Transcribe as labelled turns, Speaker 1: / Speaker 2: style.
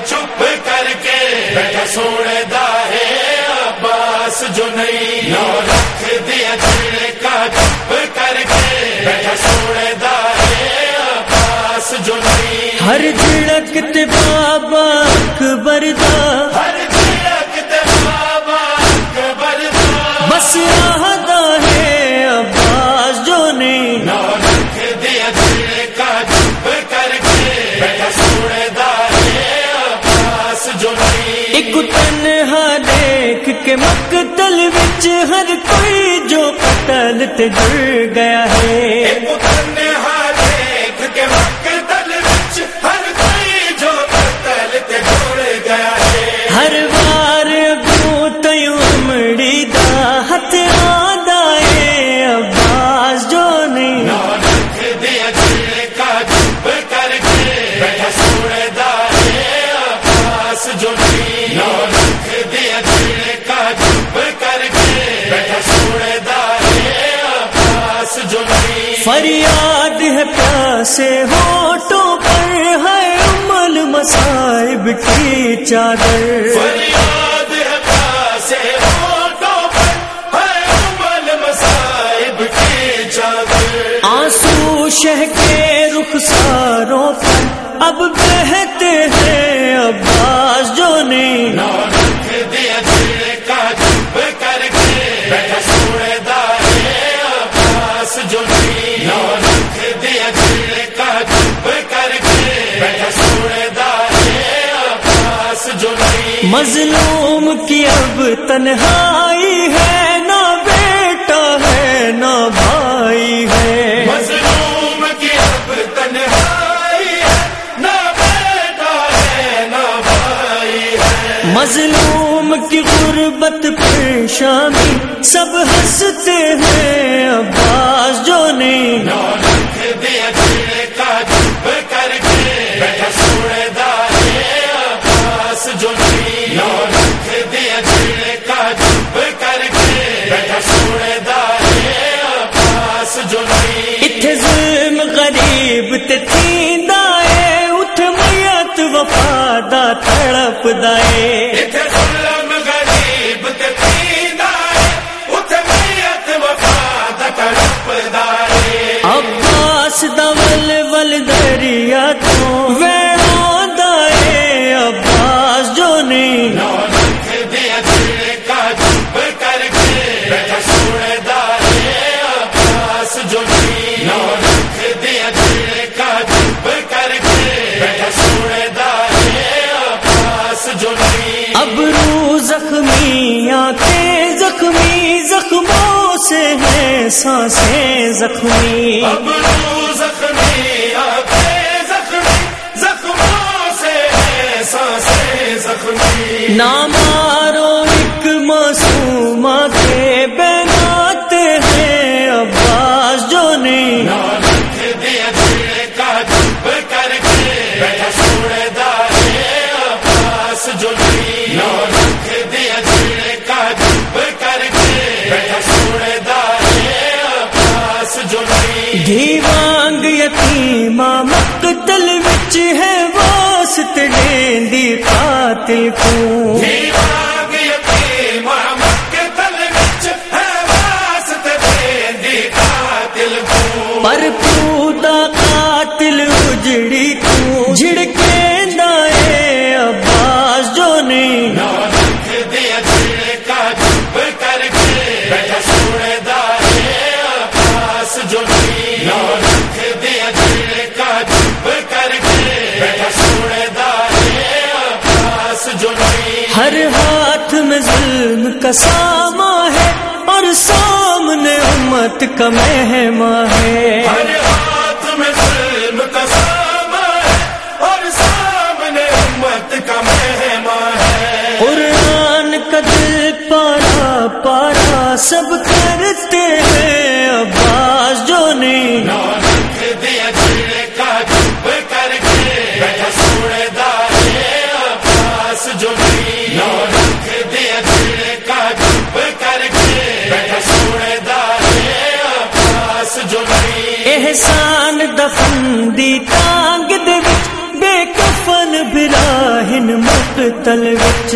Speaker 1: چپ کر کے بیٹا سوڑے دارے عباس جو نہیں نو رکھ دیا چھڑے کا چپ کر کے بیٹا سوڑے دارے عباس جو نہیں
Speaker 2: ہر جھڑکتے بابا اکبر دا
Speaker 1: ہر سوڑے دارے عباس جو
Speaker 2: ایک تنہا دیکھ کے مقتل وچ ہر کوئی جو قتل تے گیا ہے فریاد ہے پیاسے ہوٹوں پر ہے عمل مصائب کی چادر۔
Speaker 1: فریاد
Speaker 2: مظلوم کی اب تنہائی ہے نہ بیٹا ہے نہ بھائی ہے۔
Speaker 1: مظلوم کی اب تنہائی ہے نہ بیٹا ہے نہ بھائی ہے۔
Speaker 2: مظلوم کی غربت پریشانی سب ہنستے ہیں عباس جو نہیں تڑپ سے ہیں سانسیں زخمی۔
Speaker 1: زخمی زخموں سے ہے سانسیں زخمی۔
Speaker 2: نہ مارو ایک معصوم کے بناتے ہیں عباس جو نہیں
Speaker 1: نو دیندی قاتل کو
Speaker 2: پر پودا ہر ہاتھ میں ظلم کا ساما ہے اور سامنے امت کا مہما ہے۔
Speaker 1: ہر ہاتھ میں ظلم کا ساما ہے اور سامنے امت کا مہما ہے۔
Speaker 2: قرآن کا دل پارا پارا سب دی ٹانگ دے وچ بے کفن براہن مقتل وچ۔